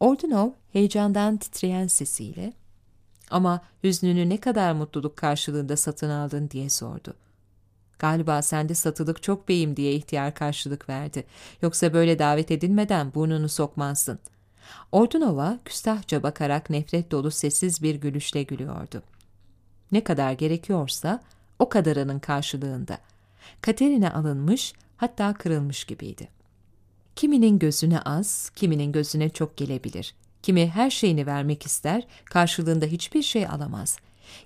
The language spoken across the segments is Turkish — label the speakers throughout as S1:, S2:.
S1: Ordunov heyecandan titreyen sesiyle ama hüznünü ne kadar mutluluk karşılığında satın aldın diye sordu. Galiba sende satılık çok beyim diye ihtiyar karşılık verdi. Yoksa böyle davet edilmeden burnunu sokmazsın. Ordunova küstahça bakarak nefret dolu sessiz bir gülüşle gülüyordu. Ne kadar gerekiyorsa o kadarının karşılığında. Katerina alınmış hatta kırılmış gibiydi. Kiminin gözüne az, kiminin gözüne çok gelebilir. Kimi her şeyini vermek ister, karşılığında hiçbir şey alamaz.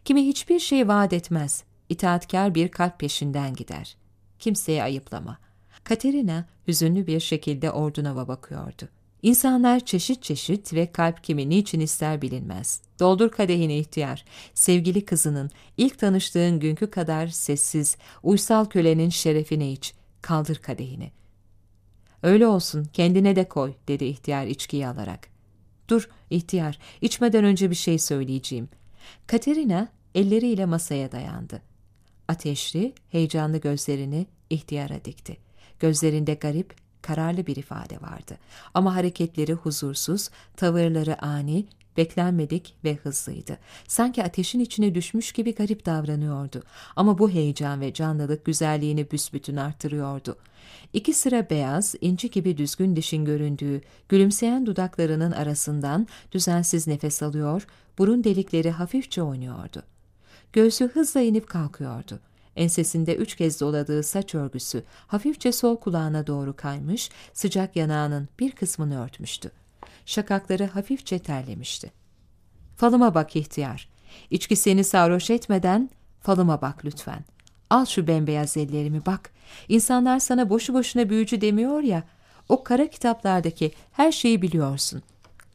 S1: Kimi hiçbir şey vaat etmez, itaatkar bir kalp peşinden gider. Kimseye ayıplama. Katerina hüzünlü bir şekilde Ordunova bakıyordu. İnsanlar çeşit çeşit ve kalp kimi niçin ister bilinmez. Doldur kadehini ihtiyar. Sevgili kızının ilk tanıştığın günkü kadar sessiz, uysal kölenin şerefine iç. Kaldır kadehini. Öyle olsun kendine de koy dedi ihtiyar içkiyi alarak. Dur ihtiyar içmeden önce bir şey söyleyeceğim. Katerina elleriyle masaya dayandı. Ateşli, heyecanlı gözlerini ihtiyara dikti. Gözlerinde garip, kararlı bir ifade vardı. Ama hareketleri huzursuz, tavırları ani, beklenmedik ve hızlıydı. Sanki ateşin içine düşmüş gibi garip davranıyordu. Ama bu heyecan ve canlılık güzelliğini büsbütün arttırıyordu. İki sıra beyaz, inci gibi düzgün dişin göründüğü, gülümseyen dudaklarının arasından düzensiz nefes alıyor, burun delikleri hafifçe oynuyordu. Göğsü hızla inip kalkıyordu. Ensesinde üç kez doladığı saç örgüsü hafifçe sol kulağına doğru kaymış, sıcak yanağının bir kısmını örtmüştü. Şakakları hafifçe terlemişti. Falıma bak ihtiyar. İçki seni sarhoş etmeden falıma bak lütfen. Al şu bembeyaz ellerimi bak. İnsanlar sana boşu boşuna büyücü demiyor ya, o kara kitaplardaki her şeyi biliyorsun.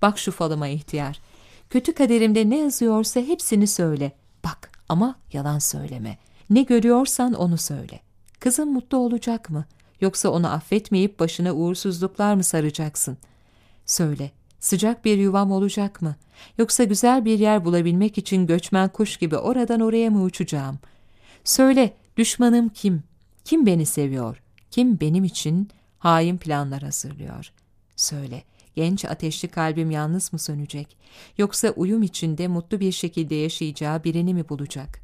S1: Bak şu falıma ihtiyar. Kötü kaderimde ne yazıyorsa hepsini söyle. Bak ama yalan söyleme. Ne görüyorsan onu söyle. Kızın mutlu olacak mı? Yoksa onu affetmeyip başına uğursuzluklar mı saracaksın? Söyle, sıcak bir yuvam olacak mı? Yoksa güzel bir yer bulabilmek için göçmen kuş gibi oradan oraya mı uçacağım? Söyle, düşmanım kim? Kim beni seviyor? Kim benim için hain planlar hazırlıyor? Söyle, genç ateşli kalbim yalnız mı sönecek? Yoksa uyum içinde mutlu bir şekilde yaşayacağı birini mi bulacak?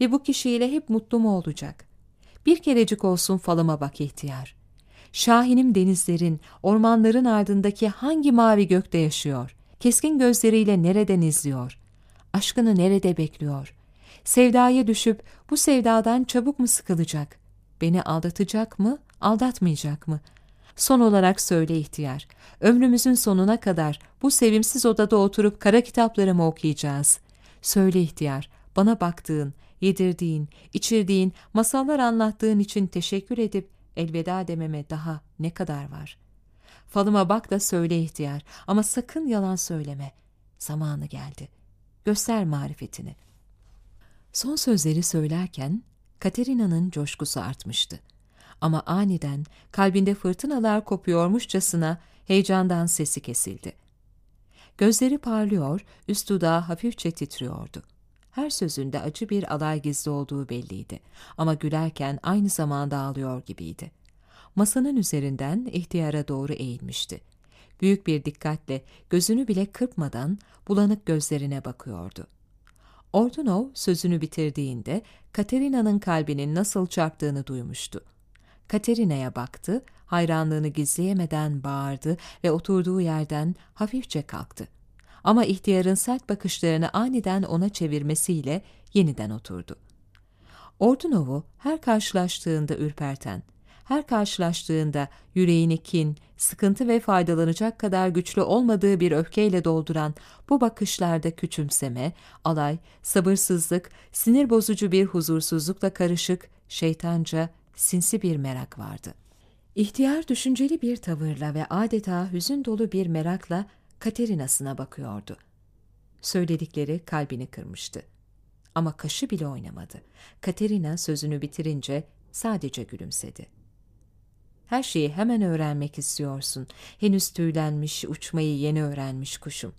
S1: Ve bu kişiyle hep mutlu mu olacak? Bir kerecik olsun falıma bak ihtiyar. Şahinim denizlerin, ormanların ardındaki hangi mavi gökte yaşıyor? Keskin gözleriyle nereden izliyor? Aşkını nerede bekliyor? Sevdaya düşüp bu sevdadan çabuk mu sıkılacak? Beni aldatacak mı, aldatmayacak mı? Son olarak söyle ihtiyar, ömrümüzün sonuna kadar bu sevimsiz odada oturup kara kitapları mı okuyacağız? Söyle ihtiyar, bana baktığın, yedirdiğin, içirdiğin, masallar anlattığın için teşekkür edip elveda dememe daha ne kadar var? Falıma bak da söyle ihtiyar ama sakın yalan söyleme. Zamanı geldi. Göster marifetini. Son sözleri söylerken Katerina'nın coşkusu artmıştı. Ama aniden kalbinde fırtınalar kopuyormuşçasına heyecandan sesi kesildi. Gözleri parlıyor, üst dudağı hafifçe titriyordu. Her sözünde acı bir alay gizli olduğu belliydi ama gülerken aynı zamanda ağlıyor gibiydi. Masanın üzerinden ihtiyara doğru eğilmişti. Büyük bir dikkatle gözünü bile kırpmadan bulanık gözlerine bakıyordu. Ordunov sözünü bitirdiğinde Katerina'nın kalbinin nasıl çarptığını duymuştu. Katerina'ya baktı, hayranlığını gizleyemeden bağırdı ve oturduğu yerden hafifçe kalktı. Ama ihtiyarın sert bakışlarını aniden ona çevirmesiyle yeniden oturdu. Ordunov'u her karşılaştığında ürperten, her karşılaştığında yüreğini kin, sıkıntı ve faydalanacak kadar güçlü olmadığı bir öfkeyle dolduran bu bakışlarda küçümseme, alay, sabırsızlık, sinir bozucu bir huzursuzlukla karışık, şeytanca, sinsi bir merak vardı. İhtiyar düşünceli bir tavırla ve adeta hüzün dolu bir merakla Katerina'sına bakıyordu. Söyledikleri kalbini kırmıştı. Ama kaşı bile oynamadı. Katerina sözünü bitirince sadece gülümsedi. Her şeyi hemen öğrenmek istiyorsun. Henüz tüylenmiş, uçmayı yeni öğrenmiş kuşum.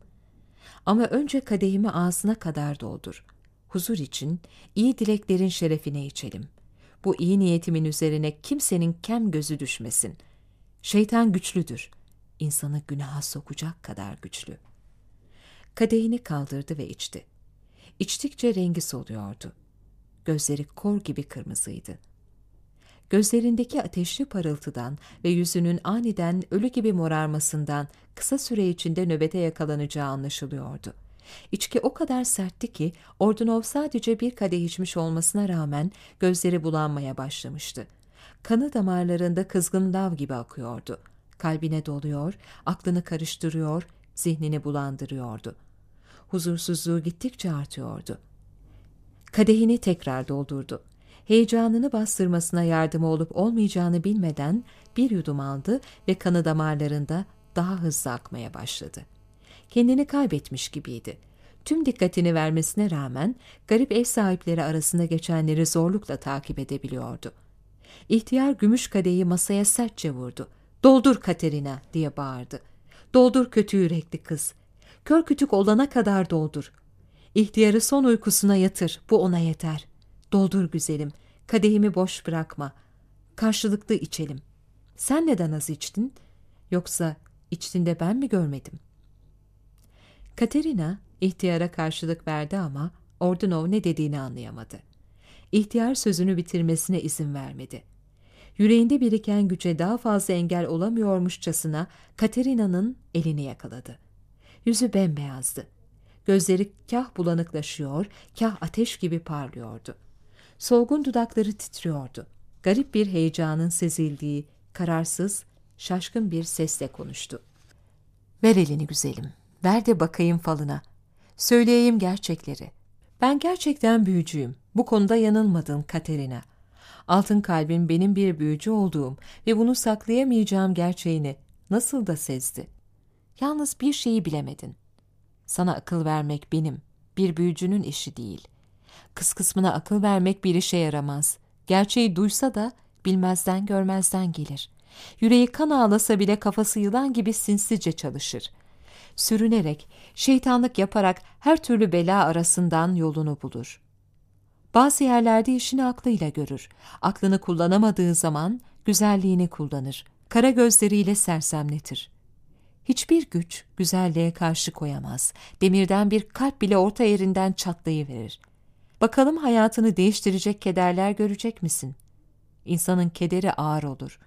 S1: Ama önce kadehimi ağzına kadar doldur. Huzur için, iyi dileklerin şerefine içelim. Bu iyi niyetimin üzerine kimsenin kem gözü düşmesin. Şeytan güçlüdür. İnsanı günaha sokacak kadar güçlü. Kadehini kaldırdı ve içti. İçtikçe rengi soluyordu. Gözleri kor gibi kırmızıydı. Gözlerindeki ateşli parıltıdan ve yüzünün aniden ölü gibi morarmasından kısa süre içinde nöbete yakalanacağı anlaşılıyordu. İçki o kadar sertti ki Ordunov sadece bir kadeh içmiş olmasına rağmen gözleri bulanmaya başlamıştı. Kanı damarlarında kızgın lav gibi akıyordu. Kalbine doluyor, aklını karıştırıyor, zihnini bulandırıyordu. Huzursuzluğu gittikçe artıyordu. Kadehini tekrar doldurdu. Heyecanını bastırmasına yardımı olup olmayacağını bilmeden bir yudum aldı ve kanı damarlarında daha hızlı akmaya başladı. Kendini kaybetmiş gibiydi. Tüm dikkatini vermesine rağmen garip ev sahipleri arasında geçenleri zorlukla takip edebiliyordu. İhtiyar gümüş kadeyi masaya sertçe vurdu. ''Doldur Katerina!'' diye bağırdı. ''Doldur kötü yürekli kız. Kör kütük olana kadar doldur. İhtiyarı son uykusuna yatır, bu ona yeter. Doldur güzelim, kadehimi boş bırakma. Karşılıklı içelim. Sen neden az içtin? Yoksa içtin de ben mi görmedim?'' Katerina ihtiyara karşılık verdi ama Ordunov ne dediğini anlayamadı. İhtiyar sözünü bitirmesine izin vermedi. Yüreğinde biriken güce daha fazla engel olamıyormuşçasına Katerina'nın elini yakaladı. Yüzü bembeyazdı. Gözleri kah bulanıklaşıyor, kah ateş gibi parlıyordu. Solgun dudakları titriyordu. Garip bir heyecanın sezildiği, kararsız, şaşkın bir sesle konuştu. ''Ver elini güzelim, ver de bakayım falına. Söyleyeyim gerçekleri. Ben gerçekten büyücüyüm. Bu konuda yanılmadın Katerina. Altın kalbin benim bir büyücü olduğum ve bunu saklayamayacağım gerçeğini nasıl da sezdi. Yalnız bir şeyi bilemedin. Sana akıl vermek benim, bir büyücünün işi değil. Kız kısmına akıl vermek bir işe yaramaz. Gerçeği duysa da bilmezden görmezden gelir. Yüreği kan ağlasa bile kafası yılan gibi sinsice çalışır. Sürünerek, şeytanlık yaparak her türlü bela arasından yolunu bulur. Bazı yerlerde işini aklıyla görür. Aklını kullanamadığı zaman güzelliğini kullanır. Kara gözleriyle sersemletir. Hiçbir güç güzelliğe karşı koyamaz. Demirden bir kalp bile orta yerinden çatlayıverir. Bakalım hayatını değiştirecek kederler görecek misin? İnsanın kederi ağır olur.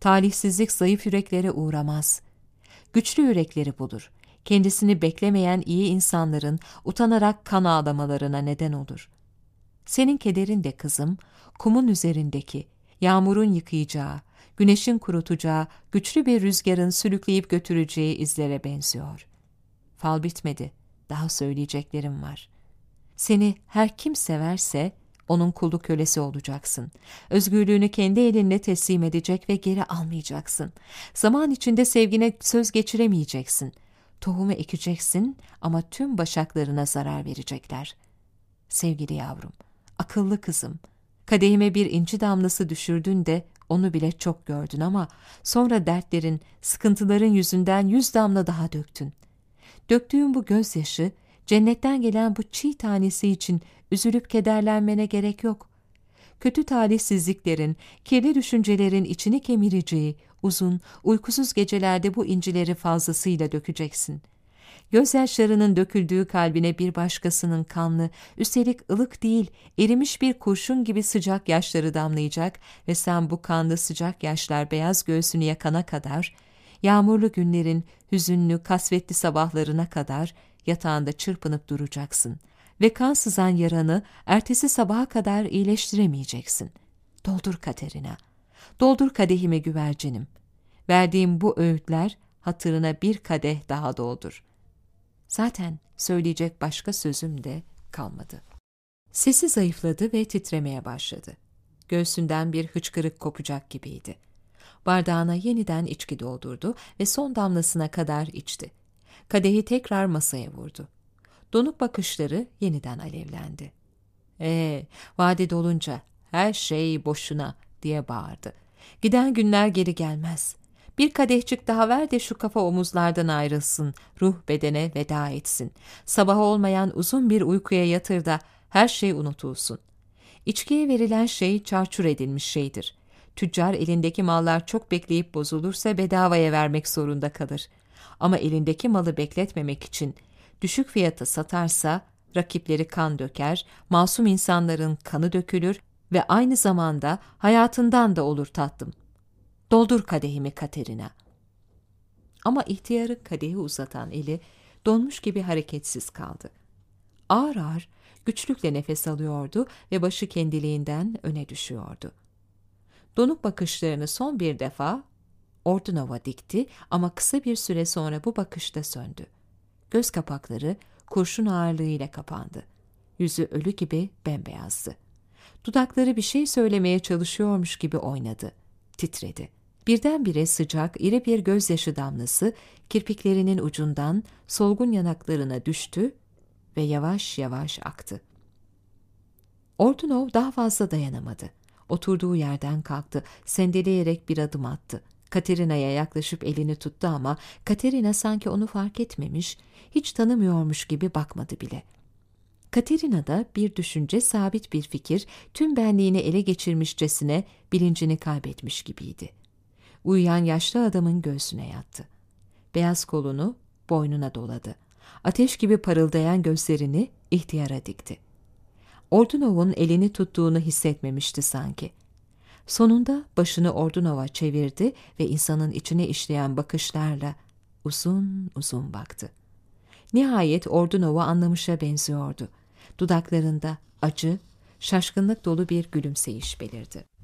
S1: Talihsizlik zayıf yüreklere uğramaz. Güçlü yürekleri bulur. Kendisini beklemeyen iyi insanların utanarak kan ağlamalarına neden olur. Senin kederin de kızım, kumun üzerindeki, yağmurun yıkayacağı, güneşin kurutacağı, güçlü bir rüzgarın sürükleyip götüreceği izlere benziyor. Fal bitmedi, daha söyleyeceklerim var. Seni her kim severse, onun kulu kölesi olacaksın. Özgürlüğünü kendi elinle teslim edecek ve geri almayacaksın. Zaman içinde sevgine söz geçiremeyeceksin. Tohumu ekeceksin ama tüm başaklarına zarar verecekler. Sevgili yavrum, akıllı kızım, kadehime bir inci damlası düşürdün de onu bile çok gördün ama sonra dertlerin, sıkıntıların yüzünden yüz damla daha döktün. Döktüğün bu gözyaşı, cennetten gelen bu çiğ tanesi için üzülüp kederlenmene gerek yok. Kötü talihsizliklerin, kirli düşüncelerin içini kemireceği uzun, uykusuz gecelerde bu incileri fazlasıyla dökeceksin.'' Gözyaşlarının döküldüğü kalbine bir başkasının kanlı, üstelik ılık değil, erimiş bir kurşun gibi sıcak yaşları damlayacak ve sen bu kanlı sıcak yaşlar beyaz göğsünü yakana kadar, yağmurlu günlerin hüzünlü, kasvetli sabahlarına kadar yatağında çırpınıp duracaksın ve kan sızan yaranı ertesi sabaha kadar iyileştiremeyeceksin. Doldur Katerina, doldur kadehimi güvercinim. Verdiğim bu öğütler hatırına bir kadeh daha doldur. Zaten söyleyecek başka sözüm de kalmadı. Sesi zayıfladı ve titremeye başladı. Göğsünden bir hıçkırık kopacak gibiydi. Bardağına yeniden içki doldurdu ve son damlasına kadar içti. Kadehi tekrar masaya vurdu. Donuk bakışları yeniden alevlendi. Ee, vade dolunca her şey boşuna diye bağırdı. Giden günler geri gelmez. Bir kadehçik daha ver de şu kafa omuzlardan ayrılsın, ruh bedene veda etsin. Sabah olmayan uzun bir uykuya yatır da her şey unutulsun. İçkiye verilen şey çarçur edilmiş şeydir. Tüccar elindeki mallar çok bekleyip bozulursa bedavaya vermek zorunda kalır. Ama elindeki malı bekletmemek için düşük fiyata satarsa rakipleri kan döker, masum insanların kanı dökülür ve aynı zamanda hayatından da olur tatlım. Doldur kadehimi Katerina. Ama ihtiyarı kadehi uzatan eli donmuş gibi hareketsiz kaldı. Ağır ağır güçlükle nefes alıyordu ve başı kendiliğinden öne düşüyordu. Donuk bakışlarını son bir defa Ordunova dikti ama kısa bir süre sonra bu bakışta söndü. Göz kapakları kurşun ağırlığıyla kapandı. Yüzü ölü gibi bembeyazdı. Dudakları bir şey söylemeye çalışıyormuş gibi oynadı. Titredi. Birdenbire sıcak, iri bir gözyaşı damlası kirpiklerinin ucundan solgun yanaklarına düştü ve yavaş yavaş aktı. Ordunov daha fazla dayanamadı. Oturduğu yerden kalktı, sendeleyerek bir adım attı. Katerina'ya yaklaşıp elini tuttu ama Katerina sanki onu fark etmemiş, hiç tanımıyormuş gibi bakmadı bile. Katerina'da bir düşünce, sabit bir fikir, tüm benliğini ele geçirmişçesine bilincini kaybetmiş gibiydi. Uyuyan yaşlı adamın göğsüne yattı. Beyaz kolunu boynuna doladı. Ateş gibi parıldayan gözlerini ihtiyara dikti. Ordunov'un elini tuttuğunu hissetmemişti sanki. Sonunda başını Ordunova çevirdi ve insanın içine işleyen bakışlarla uzun uzun baktı. Nihayet Ordunova anlamışa benziyordu. Dudaklarında acı, şaşkınlık dolu bir gülümseyiş belirdi.